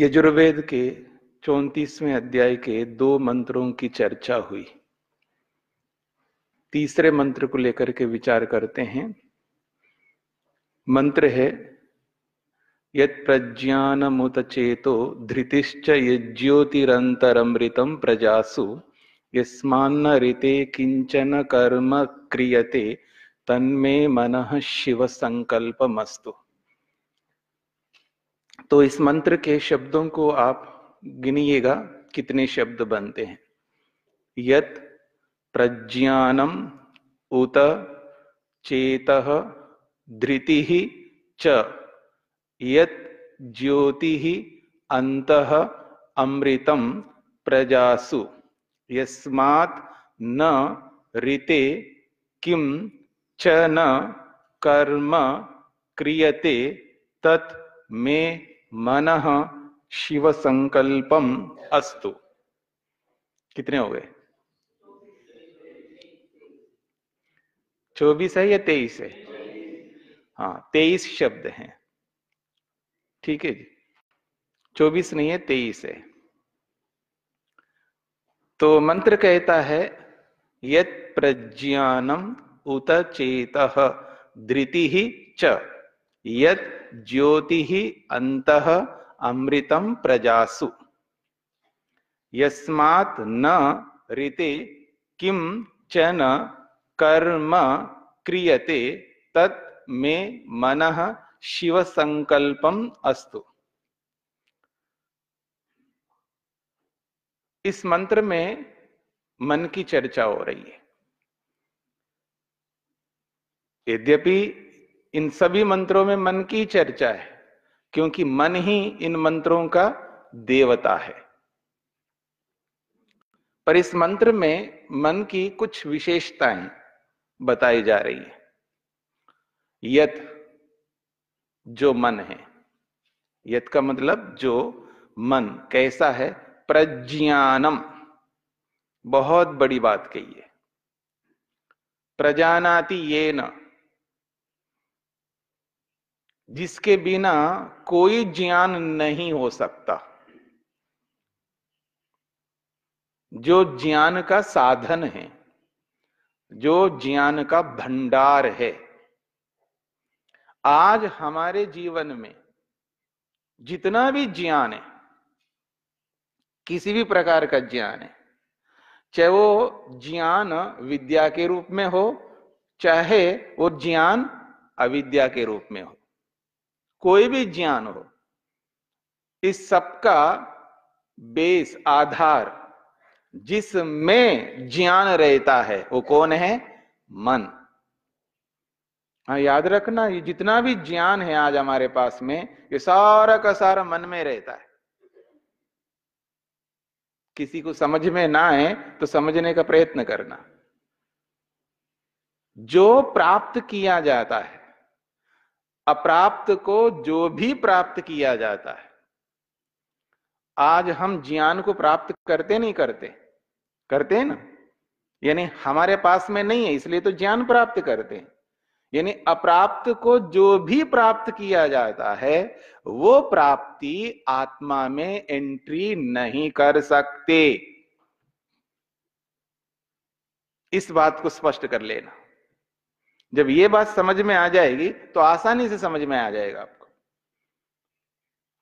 यजुर्वेद के चौतीसवें अध्याय के दो मंत्रों की चर्चा हुई। तीसरे मंत्र को लेकर के विचार करते हैं। मंत्र है, यत प्रज्ञान मुत चेतो धृतिश्च यज्योतिरंतरमृतम प्रजासु यस्मान्न ऋते किंचन कर्म क्रियते, तन्मे मन शिव संकल्प मस्तु तो इस मंत्र के शब्दों को आप गिनिएगा, कितने शब्द बनते हैं। यत प्रज्ञानम उत चेत धृति च। यत ज्योति अंत अमृतम प्रजासु। यस्मात् न ऋते किम च न कर्म क्रियते तत् में मन शिव संकल्पम अस्तु। कितने हो गए? चौबीस है या तेईस है? हाँ तेईस शब्द हैं। ठीक है जी। चौबीस नहीं है, तेईस है। तो मंत्र कहता है, यत प्रज्ञानम उत चेत धृति च। यत ज्योति ही अंत अमृतम प्रजासु। यस्मात् न ऋते किम च न कर्म क्रियते तत् मे मन शिव संकल्पम अस्तु। इस मंत्र में मन की चर्चा हो रही है। यद्यपि इन सभी मंत्रों में मन की चर्चा है, क्योंकि मन ही इन मंत्रों का देवता है। पर इस मंत्र में मन की कुछ विशेषताएँ बताई जा रही है। यत जो मन है, यत का मतलब जो मन, कैसा है? प्रज्ञानम। बहुत बड़ी बात कही है। प्रजानाति ये न जिसके बिना कोई ज्ञान नहीं हो सकता। जो ज्ञान का साधन है, जो ज्ञान का भंडार है, आज हमारे जीवन में जितना भी ज्ञान है, किसी भी प्रकार का ज्ञान है, चाहे वो ज्ञान विद्या के रूप में हो, चाहे वो ज्ञान अविद्या के रूप में हो। कोई भी ज्ञान हो, इस सबका बेस, आधार, जिसमें ज्ञान रहता है, वो कौन है? मन। हाँ याद रखना, ये जितना भी ज्ञान है आज हमारे पास में, ये सारा का सारा मन में रहता है। किसी को समझ में ना आए तो समझने का प्रयत्न करना। जो प्राप्त किया जाता है अप्राप्त को जो भी प्राप्त किया जाता है। आज हम ज्ञान को प्राप्त करते नहीं करते। करते हैं ना? यानी हमारे पास में नहीं है, इसलिए तो ज्ञान प्राप्त करते हैं। यानी अप्राप्त को जो भी प्राप्त किया जाता है, वो प्राप्ति आत्मा में एंट्री नहीं कर सकते। इस बात को स्पष्ट कर लेना। जब ये बात समझ में आ जाएगी तो आसानी से समझ में आ जाएगा आपको।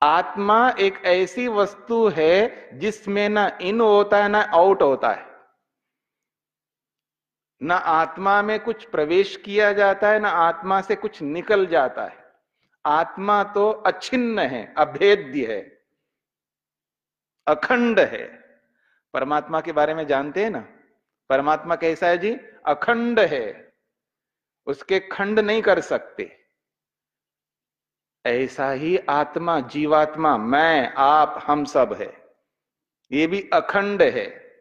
आत्मा एक ऐसी वस्तु है जिसमें ना इन होता है, ना आउट होता है। ना आत्मा में कुछ प्रवेश किया जाता है, ना आत्मा से कुछ निकल जाता है। आत्मा तो अछिन्न है, अभेद्य है, अखंड है। परमात्मा के बारे में जानते हैं ना? परमात्मा कैसा है जी? अखंड है। उसके खंड नहीं कर सकते। ऐसा ही आत्मा, जीवात्मा, मैं, आप, हम सब है। ये भी अखंड है,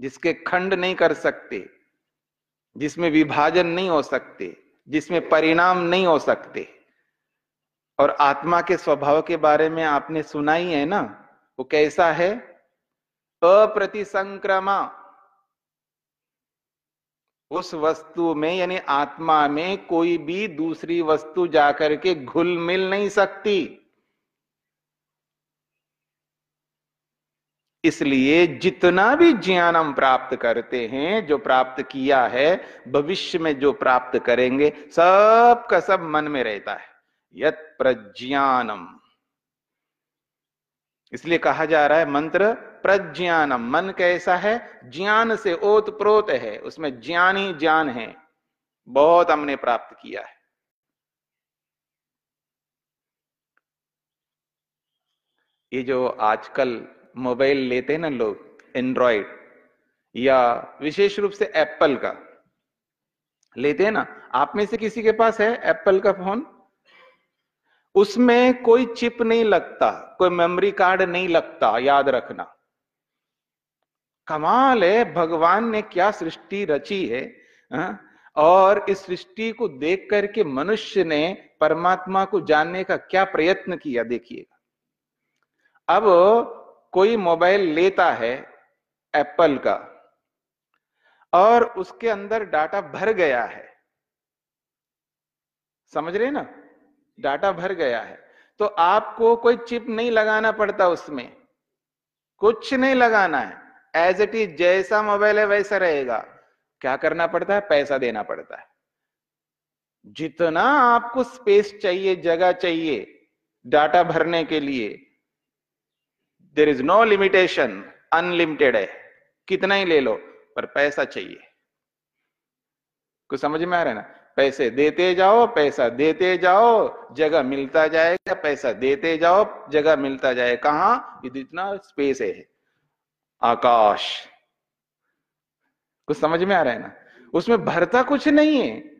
जिसके खंड नहीं कर सकते, जिसमें विभाजन नहीं हो सकते, जिसमें परिणाम नहीं हो सकते। और आत्मा के स्वभाव के बारे में आपने सुना ही है ना, वो कैसा है? अप्रतिसंक्रमा। उस वस्तु में, यानी आत्मा में कोई भी दूसरी वस्तु जाकर के घुल मिल नहीं सकती। इसलिए जितना भी ज्ञान हम प्राप्त करते हैं, जो प्राप्त किया है, भविष्य में जो प्राप्त करेंगे, सब का सब मन में रहता है। यत प्रज्ञानम। इसलिए कहा जा रहा है मंत्र प्रज्ञानम। मन कैसा है? ज्ञान से ओत प्रोत है। उसमें ज्ञान ही ज्ञान है। बहुत हमने प्राप्त किया है। ये जो आजकल मोबाइल लेते हैं ना लोग एंड्रॉइड या विशेष रूप से एप्पल का, लेते हैं ना, आप में से किसी के पास है एप्पल का फ़ोन? उसमें कोई चिप नहीं लगता, कोई मेमोरी कार्ड नहीं लगता, याद रखना। कमाल है, भगवान ने क्या सृष्टि रची है, हा? और इस सृष्टि को देख करके मनुष्य ने परमात्मा को जानने का क्या प्रयत्न किया, देखिएगा। अब कोई मोबाइल लेता है एप्पल का और उसके अंदर डाटा भर गया है, समझ रहे ना? डाटा भर गया है तो आपको कोई चिप नहीं लगाना पड़ता उसमें, कुछ नहीं लगाना है। एज इट इज़ जैसा मोबाइल है, वैसा रहेगा। क्या करना पड़ता है? पैसा देना पड़ता है। जितना आपको स्पेस चाहिए, जगह चाहिए डाटा भरने के लिए there is no limitation unlimited है। कितना ही ले लो, पर पैसा चाहिए। कुछ समझ में आ रहा है ना? पैसे देते जाओ, पैसा देते जाओ, जगह मिलता जाएगा, पैसा देते जाओ, जगह मिलता जाए। कहा? इतना स्पेस है। आकाश। कुछ समझ में आ रहा है ना? उसमें भरता कुछ नहीं है।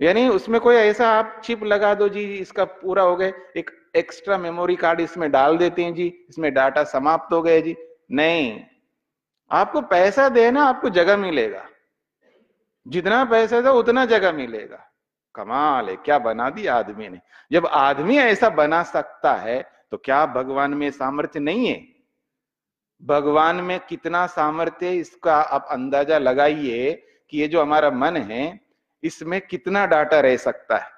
यानी उसमें कोई ऐसा आप चिप लगा दो जी, इसका पूरा हो गए एक एक्स्ट्रा मेमोरी कार्ड इसमें डाल देते हैं जी। इसमें डाटा समाप्त हो गए जी। नहीं। आपको पैसा देना आपको जगह मिलेगा। जितना पैसा दो उतना जगह मिलेगा। कमाल है, क्या बना दिया आदमी ने। जब आदमी ऐसा बना सकता है तो क्या भगवान में सामर्थ्य नहीं है? भगवान में कितना सामर्थ्य इसका आप अंदाज़ा लगाइए कि ये जो हमारा मन है, इसमें कितना डाटा रह सकता है?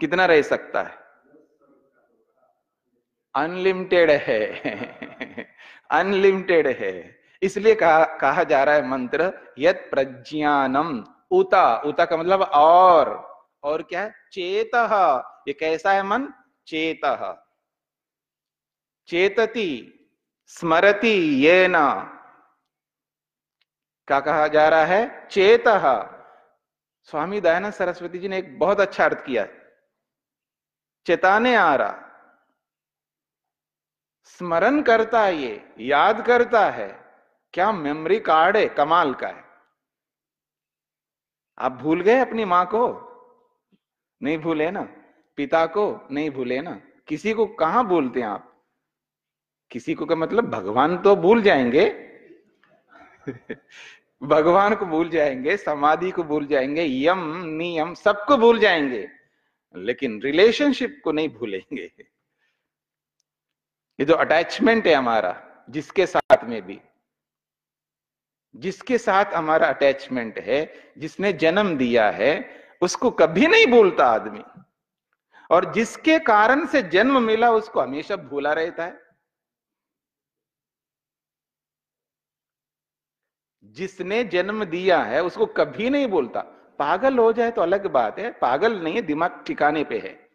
कितना रह सकता है? अनलिमिटेड है। अनलिमिटेड है। इसलिए कहा कहा जा रहा है मंत्र यद प्रज्ञानम उता। उता का मतलब और। और क्या? है चेत। ये कैसा है मन? चेत। चेतति, स्मरति ये न क्या कहा जा रहा है? चेत। स्वामी दयानंद सरस्वती जी ने एक बहुत अच्छा अर्थ किया चेताने आ रहा। स्मरण करता ये, याद करता है। क्या मेमोरी कार्ड है? कमाल का है। आप भूल गए अपनी माँ को? नहीं भूले ना? पिता को? नहीं भूले ना? किसी को कहाँ भूलते हैं आप? किसी को का मतलब भगवान तो भूल जाएँगे। भगवान को भूल जाएँगे, समाधि को भूल जाएँगे, यम, नियम, सबको भूल जाएँगे, लेकिन रिलेशनशिप को नहीं भूलेंगे। ये जो अटैचमेंट है हमारा, जिसके साथ में भी, जिसके साथ हमारा अटैचमेंट है, जिसने जन्म दिया है, उसको कभी नहीं भूलता आदमी। और जिसके कारण से जन्म मिला, उसको हमेशा भूला रहता है। जिसने जन्म दिया है, उसको कभी नहीं बोलता। पागल हो जाए तो अलग बात है, पागल नहीं है, दिमाग ठिकाने पे है।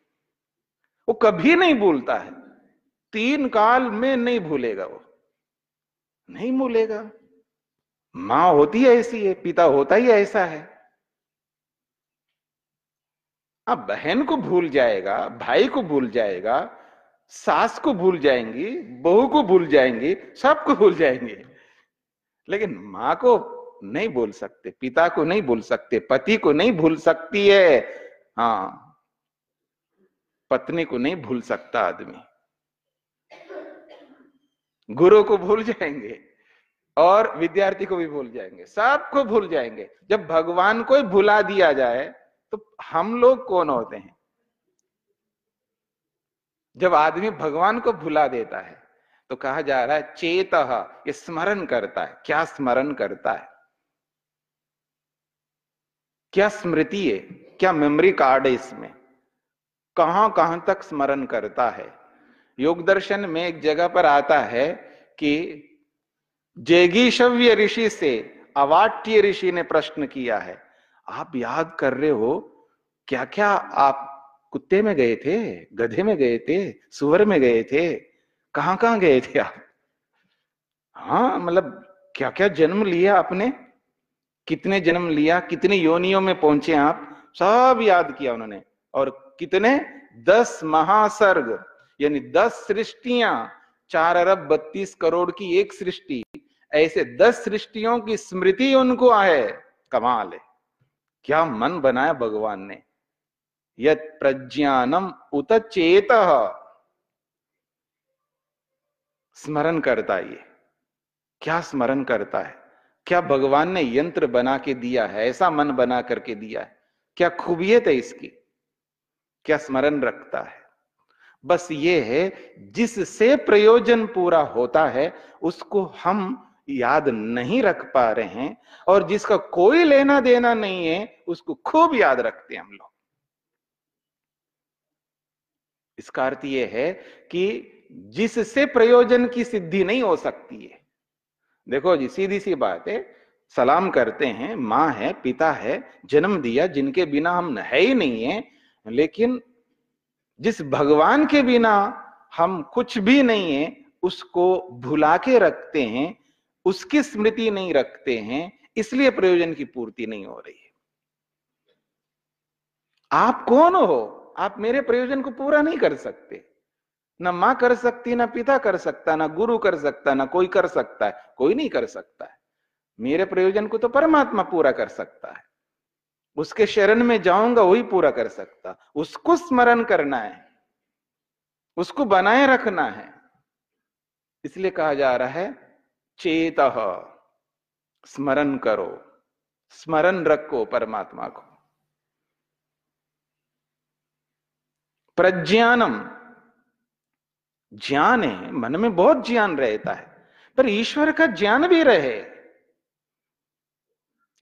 वो कभी नहीं भूलता है। तीन काल में नहीं भूलेगा वो। नहीं भूलेगा। माँ होती है ऐसी है, पिता होता ही ऐसा है। अब बहन को भूल जाएगा, भाई को भूल जाएगा, सास को भूल जाएँगी, बहू को भूल जाएँगी सबको भूल जाएँगे। लेकिन माँ को नहीं बोल सकते, पिता को नहीं भूल सकते, पति को नहीं भूल सकती है। हाँ पत्नी को नहीं भूल सकता आदमी। गुरु को भूल जाएँगे और विद्यार्थी को भी भूल जाएँगे, सबको भूल जाएँगे। जब भगवान को ही भुला दिया जाए तो हम लोग कौन होते हैं? जब आदमी भगवान को भुला देता है तो कहा जा रहा है, चेत, ये स्मरण करता है। क्या स्मरण करता है? क्या स्मृति है? क्या मेमोरी कार्ड है इसमें? कहाँ कहाँ तक स्मरण करता है? योग दर्शन में एक जगह पर आता है कि जेगीशव्य ऋषि से अवाट्य ऋषि ने प्रश्न किया है, आप याद कर रहे हो क्या क्या आप कुत्ते में गए थे, गधे में गए थे, सुअर में गए थे? कहाँ कहाँ गए थे आप? हाँ मतलब क्या क्या जन्म लिया आपने? कितने जन्म लिया? कितने योनियों में पहुँचे आप? सब याद किया उन्होंने। और कितने? दस महासर्ग, यानी दस सृष्टियाँ। चार अरब बत्तीस करोड़ की एक सृष्टि। ऐसे दस सृष्टियों की स्मृति उनको है। कमाल है। क्या मन बनाया भगवान ने। यत प्रज्ञानम उत चेत। स्मरण करता ये। क्या स्मरण करता है? क्या भगवान ने यंत्र बना के दिया है? ऐसा मन बना करके दिया है। क्या खूबियत है इसकी? क्या स्मरण रखता है? बस ये है, जिससे प्रयोजन पूरा होता है, उसको हम याद नहीं रख पा रहे हैं और जिसका कोई लेना देना नहीं है, उसको खूब याद रखते हैं हम लोग। इसका अर्थ यह है कि जिससे प्रयोजन की सिद्धि नहीं हो सकती है। देखो जी, सीधी सी बात है, सलाम करते हैं, माँ है, पिता है, जन्म दिया, जिनके बिना हम है ही नहीं है, लेकिन जिस भगवान के बिना हम कुछ भी नहीं है, उसको भुला के रखते हैं, उसकी स्मृति नहीं रखते हैं, इसलिए प्रयोजन की पूर्ति नहीं हो रही है। आप कौन हो? आप मेरे प्रयोजन को पूरा नहीं कर सकते। ना माँ कर सकती, ना पिता कर सकता, ना गुरु कर सकता, ना कोई कर सकता है, कोई नहीं कर सकता है। मेरे प्रयोजन को तो परमात्मा पूरा कर सकता है। उसके शरण में जाऊँगा, वही पूरा कर सकता। उसको स्मरण करना है, उसको बनाए रखना है। इसलिए कहा जा रहा है, चेत स्मरण करो, स्मरण रखो परमात्मा को। प्रज्ञानम ज्ञान है मन में बहुत ज्ञान रहता है, पर ईश्वर का ज्ञान भी रहे।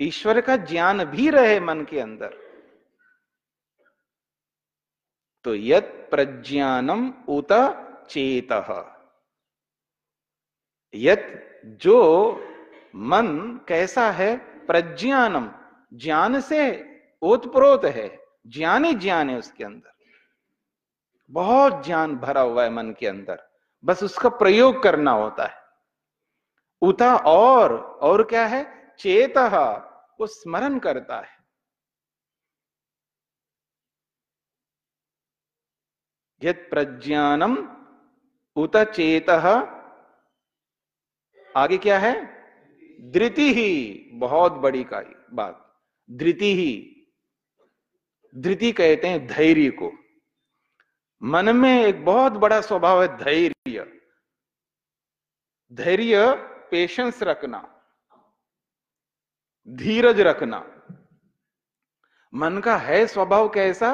ईश्वर का ज्ञान भी रहे मन के अंदर। तो यत प्रज्ञानम उत चेत। यत जो मन कैसा है, प्रज्ञानम, ज्ञान से ओतप्रोत है, ज्ञान ही ज्ञान है उसके अंदर। बहुत ज्ञान भरा हुआ है मन के अंदर। बस उसका प्रयोग करना होता है। उता और और क्या है? चेत, वो स्मरण करता है। यद प्रज्ञानम उत चेत, आगे क्या है? धृति ही बहुत बड़ी का, बात। धृति ही धृति कहते हैं धैर्य को। मन में एक बहुत बड़ा स्वभाव है धैर्य। धैर्य पेशेंस रखना, धीरज रखना। मन का है स्वभाव कैसा?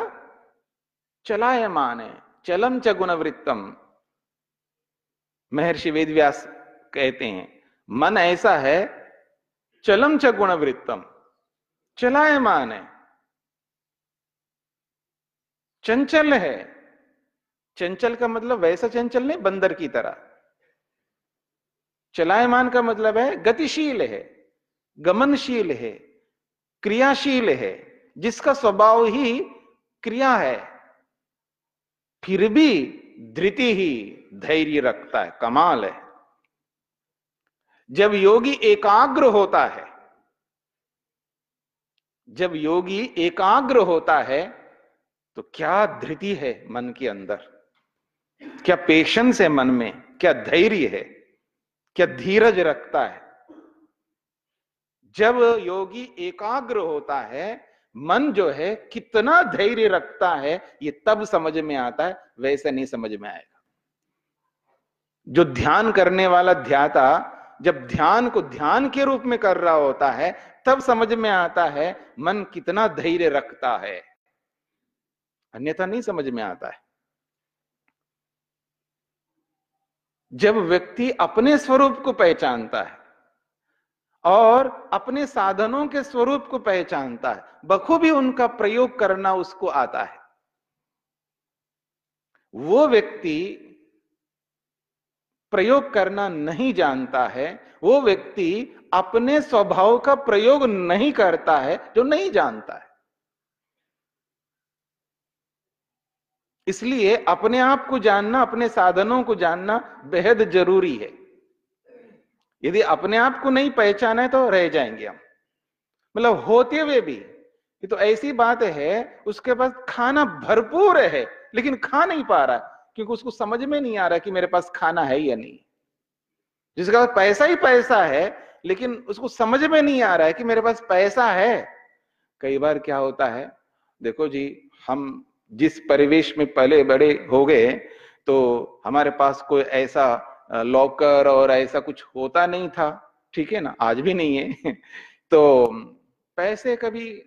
चलाए माने चलम च गुणवृत्तम महर्षि वेदव्यास कहते हैं, मन ऐसा है, चलम च गुणवृत्तम चलाए माने चंचल है चंचल का मतलब वैसा चंचल नहीं, बंदर की तरह। चलायमान का मतलब है गतिशील है, गमनशील है, क्रियाशील है, जिसका स्वभाव ही क्रिया है। फिर भी धृति ही धैर्य रखता है, कमाल है। जब योगी एकाग्र होता है, जब योगी एकाग्र होता है तो क्या धृति है मन के अंदर? क्या पेशेंस है मन में? क्या धैर्य है? क्या धीरज रखता है? जब योगी एकाग्र होता है, मन जो है कितना धैर्य रखता है, ये तब समझ में आता है, वैसे नहीं समझ में आएगा। जो ध्यान करने वाला ध्याता, जब ध्यान को ध्यान के रूप में कर रहा होता है, तब समझ में आता है, मन कितना धैर्य रखता है। अन्यथा नहीं समझ में आता है। जब व्यक्ति अपने स्वरूप को पहचानता है और अपने साधनों के स्वरूप को पहचानता है, बखूबी उनका प्रयोग करना उसको आता है। वो व्यक्ति प्रयोग करना नहीं जानता है, वो व्यक्ति अपने स्वभाव का प्रयोग नहीं करता है जो नहीं जानता है। इसलिए अपने आप को जानना, अपने साधनों को जानना बेहद ज़रूरी है। यदि अपने आप को नहीं पहचाना है तो रह जाएँगे हम। मतलब होते हुए भी, ये तो ऐसी बात है, उसके पास खाना भरपूर है, लेकिन खा नहीं पा रहा, क्योंकि उसको समझ में नहीं आ रहा कि मेरे पास खाना है या नहीं। जिसके पास पैसा ही पैसा है, लेकिन उसको समझ में नहीं आ रहा है कि मेरे पास पैसा है। कई बार क्या होता है, देखो जी, हम जिस परिवेश में पहले बड़े हो गए तो हमारे पास कोई ऐसा लॉकर और ऐसा कुछ होता नहीं था, ठीक है ना? आज भी नहीं है। तो पैसे कभी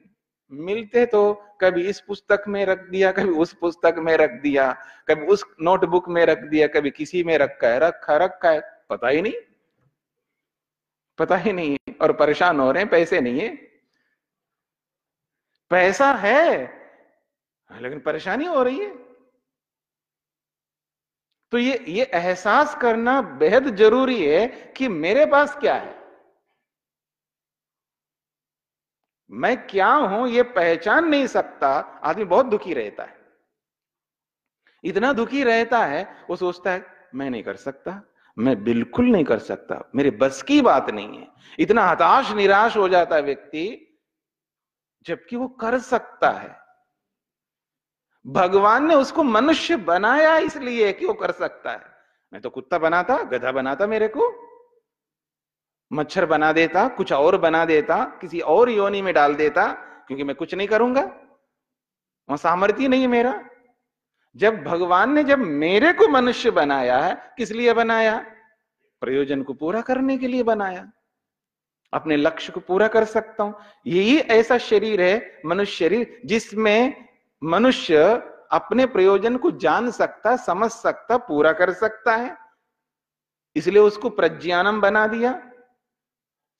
मिलते तो कभी इस पुस्तक में रख दिया, कभी उस पुस्तक में रख दिया, कभी उस नोटबुक में रख दिया, कभी किसी में रखा है, रखा रखा है, पता ही नहीं। पता ही नहीं और परेशान हो रहे हैं, पैसे नहीं है। पैसा है। लेकिन परेशानी हो रही है। तो ये ये एहसास करना बेहद ज़रूरी है कि मेरे पास क्या है। मैं क्या हूँ ये पहचान नहीं सकता, आदमी बहुत दुखी रहता है। इतना दुखी रहता है, वो सोचता है, मैं नहीं कर सकता, मैं बिल्कुल नहीं कर सकता, मेरे बस की बात नहीं है। इतना हताश, निराश हो जाता है व्यक्ति, जबकि वो कर सकता है। भगवान ने उसको मनुष्य बनाया इसलिए कि वो कर सकता है? मैं तो कुत्ता बनाता, गधा बनाता मेरे को, मच्छर बना देता, कुछ और बना देता, किसी और योनि में डाल देता, क्योंकि मैं कुछ नहीं करूँगा। वहाँ सामर्थ्य नहीं है मेरा। जब भगवान ने जब मेरे को मनुष्य बनाया है, किस लिए बनाया? प्रयोजन को पूरा करने के लिए बनाया। अपने लक्ष्य को पूरा कर सकता हूँ। यही ऐसा शरीर है, मनुष्य शरीर, जिसमें मनुष्य अपने प्रयोजन को जान सकता, समझ सकता, पूरा कर सकता है। इसलिए उसको प्रज्ञानम बना दिया,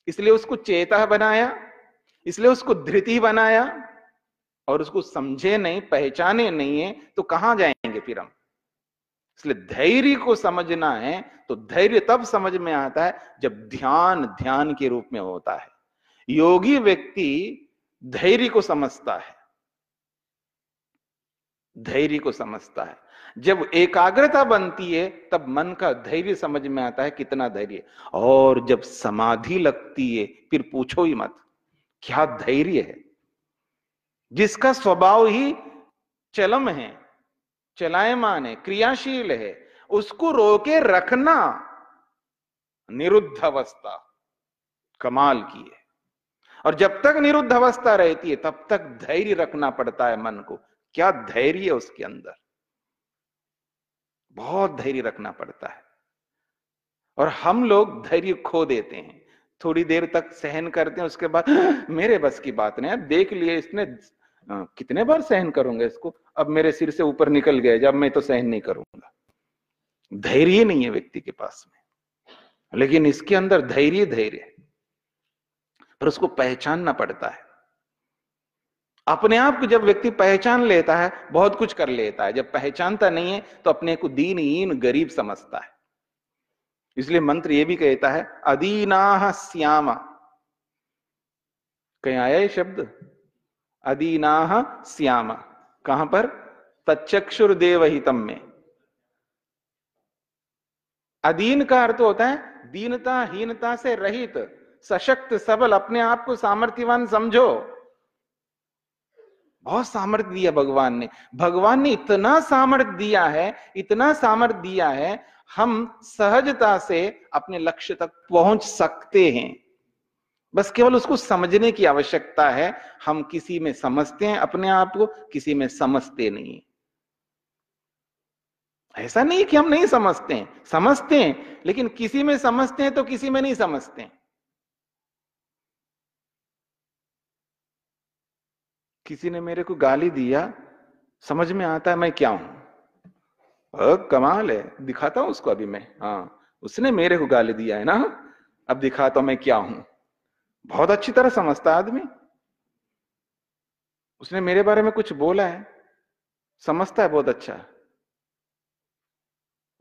इसलिए उसको चेता बनाया, इसलिए उसको धृति बनाया, और उसको समझे नहीं, पहचाने नहीं है तो कहाँ जाएँगे फिर हम? इसलिए धैर्य को समझना है तो धैर्य तब समझ में आता है, जब ध्यान ध्यान के रूप में होता है। योगी व्यक्ति धैर्य को समझता है। धैर्य को समझता है। जब एकाग्रता बनती है, तब मन का धैर्य समझ में आता है कितना धैर्य। और जब समाधि लगती है, फिर पूछो ही मत, क्या धैर्य है? जिसका स्वभाव ही चलम है, चलायमान है, क्रियाशील है, उसको रोके रखना निरुद्ध अवस्था कमाल की है। और जब तक निरुद्ध अवस्था रहती है, तब तक धैर्य रखना पड़ता है मन को। क्या धैर्य है उसके अंदर? बहुत धैर्य रखना पड़ता है। और हम लोग धैर्य खो देते हैं। थोड़ी देर तक सहन करते हैं, उसके बाद मेरे बस की बात नहीं देख लिए इसने कितने बार सहन करूँगा इसको? अब मेरे सिर से ऊपर निकल गया जब मैं तो सहन नहीं करूँगा। धैर्य नहीं है व्यक्ति के पास में। लेकिन इसके अंदर धैर्य धैर्य पर उसको पहचानना पड़ता है। अपने आप को जब व्यक्ति पहचान लेता है, बहुत कुछ कर लेता है। जब पहचानता नहीं है तो अपने को दीन दीनहीन गरीब समझता है। इसलिए मंत्र ये भी कहता है, अदीना श्यामा। कहीं आया ये शब्द? अदीना श्यामा। कहाँ पर? तक्षुर देवहितम में। अधीन का अर्थ होता है, दीनता, हीनता से रहित, सशक्त, सबल, अपने आप को सामर्थ्यवान समझो। बहुत सामर्थ्य दिया भगवान ने। भगवान ने इतना सामर्थ्य दिया है, इतना सामर्थ्य दिया है, हम सहजता से अपने लक्ष्य तक पहुँच सकते हैं। बस केवल उसको समझने की आवश्यकता है, हम किसी में समझते हैं अपने आप को, किसी में समझते नहीं ऐसा नहीं कि हम नहीं समझते हैं समझते हैं, लेकिन किसी में समझते हैं तो किसी में नहीं समझते हैं। किसी ने मेरे को गाली दिया, समझ में आता है मैं क्या हूँ? कमाल है, दिखाता हूँ उसको अभी मैं। हाँ उसने मेरे को गाली दिया है ना? अब दिखाता हूँ मैं क्या हूँ। बहुत अच्छी तरह समझता आदमी। उसने मेरे बारे में कुछ बोला है, समझता है बहुत अच्छा।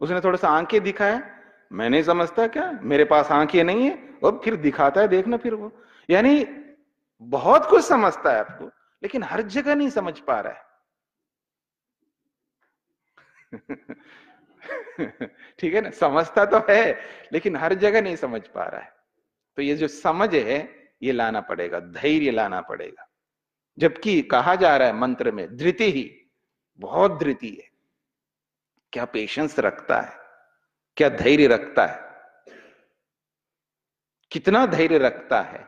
उसने थोड़ा सा आँखें दिखाया, मैं नहीं समझता क्या? मेरे पास आँखें नहीं है और फिर दिखाता है, देखना फिर वो। यानी बहुत कुछ समझता है आपको। लेकिन हर जगह नहीं समझ पा रहा है। ठीक है ना? समझता तो है, लेकिन हर जगह नहीं समझ पा रहा है। तो ये जो समझ है, ये लाना पड़ेगा, धैर्य लाना पड़ेगा। जबकि कहा जा रहा है मंत्र में, धृति ही, बहुत धृति है। क्या पेशेंस रखता है? क्या धैर्य रखता है? कितना धैर्य रखता है?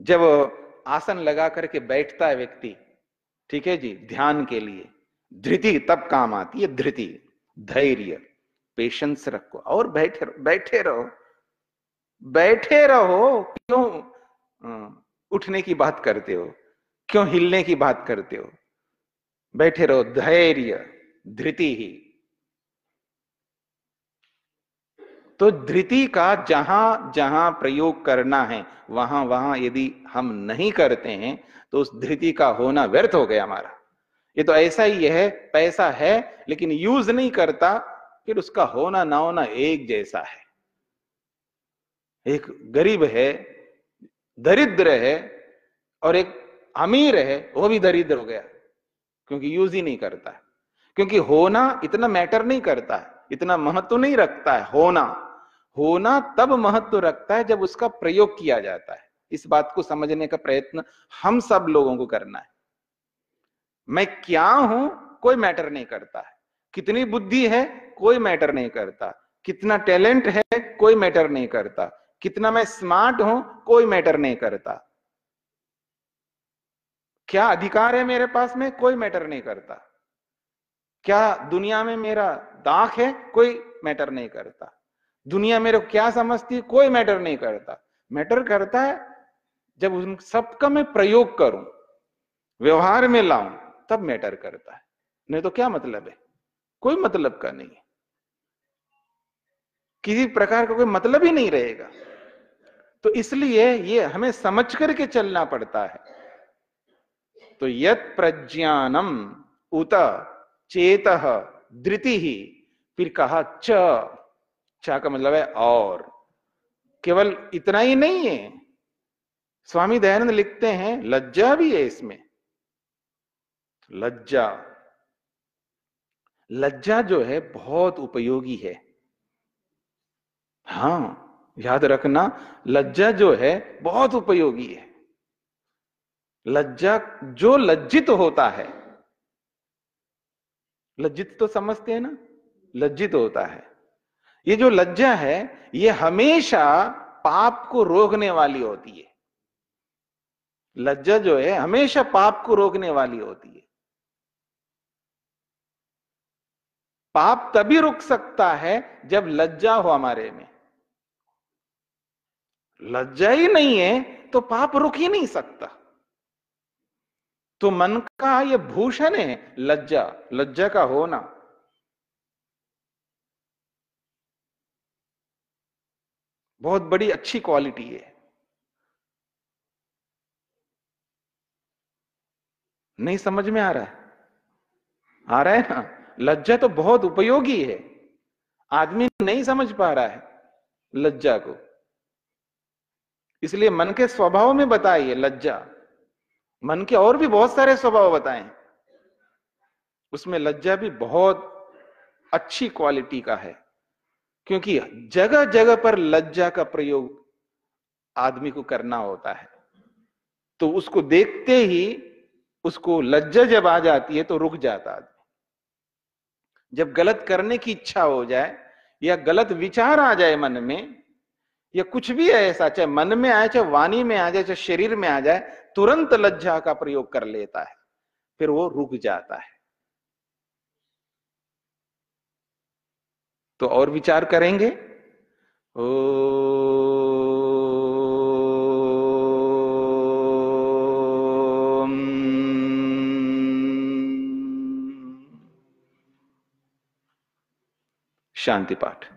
जब आसन लगा करके बैठता है व्यक्ति, ठीक है जी, ध्यान के लिए। धृति तब काम आती है, धृति, धैर्य पेशेंस रखो और बैठे बैठे रहो बैठे रहो। क्यों उठने की बात करते हो? क्यों हिलने की बात करते हो? बैठे रहो, धैर्य, धृति ही। तो धृति का जहाँ जहाँ प्रयोग करना है, वहाँ वहाँ यदि हम नहीं करते हैं तो उस धृति का होना व्यर्थ हो गया हमारा। ये तो ऐसा ही है, पैसा है, लेकिन यूज़ नहीं करता, फिर उसका होना ना होना एक जैसा है। एक गरीब है, दरिद्र है, और एक अमीर है, वो भी दरिद्र हो गया, क्योंकि यूज़ ही नहीं करता। क्योंकि होना इतना मैटर नहीं करता है इतना महत्व नहीं रखता है, होना। होना तब महत्व रखता है जब उसका प्रयोग किया जाता है। इस बात को समझने का प्रयत्न हम सब लोगों को करना है। मैं क्या हूँ, कोई मैटर नहीं करता है। कितनी बुद्धि है, कोई मैटर नहीं करता। कितना टैलेंट है, कोई मैटर नहीं करता। कितना मैं स्मार्ट हूँ, कोई मैटर नहीं करता। क्या अधिकार है मेरे पास में, कोई मैटर नहीं करता। क्या दुनिया में मेरा दाख है, कोई मैटर नहीं करता। दुनिया मेरे को क्या समझती है? कोई मैटर नहीं करता। मैटर करता है, जब उन सबका मैं प्रयोग करूँ, व्यवहार में लाऊं, तब मैटर करता है। नहीं तो क्या मतलब है? कोई मतलब का नहीं किसी प्रकार का कोई मतलब ही नहीं रहेगा। तो इसलिए ये हमें समझ करके चलना पड़ता है। तो यत प्रज्ञानम उत चेत धृति ही फिर कहा च। चा का मतलब है और। केवल इतना ही नहीं है। स्वामी दयानंद लिखते हैं, लज्जा भी है इसमें। लज्जा। लज्जा जो है बहुत उपयोगी है। हाँ, याद रखना, लज्जा जो है बहुत उपयोगी है। लज्जा जो लज्जित होता है। लज्जित तो समझते हैं ना? लज्जित होता है। ये जो लज्जा है, ये हमेशा पाप को रोकने वाली होती है। लज्जा जो है, हमेशा पाप को रोकने वाली होती है। पाप तभी रुक सकता है जब लज्जा हो हमारे में। लज्जा ही नहीं है तो पाप रुक ही नहीं सकता। तो मन का यह भूषण है, लज्जा। लज्जा का होना बहुत बड़ी अच्छी क्वालिटी है। नहीं समझ में आ रहा है? आ रहा है ना? लज्जा तो बहुत उपयोगी है। आदमी नहीं समझ पा रहा है लज्जा को। इसलिए मन के स्वभाव में बताइए लज्जा। मन के और भी बहुत सारे स्वभाव बताएँ। उसमें लज्जा भी बहुत अच्छी क्वालिटी का है। क्योंकि जगह जगह पर लज्जा का प्रयोग आदमी को करना होता है। तो उसको देखते ही उसको लज्जा जब आ जाती है तो रुक जाता आदमी जब गलत करने की इच्छा हो जाए या गलत विचार आ जाए मन में या कुछ भी है ऐसा, चाहे मन में आए, चाहे वाणी में आ जाए, चाहे शरीर में आ जाए, तुरंत लज्जा का प्रयोग कर लेता है। फिर वो रुक जाता है। तो और विचार करेंगे। ओ शांति पाठ।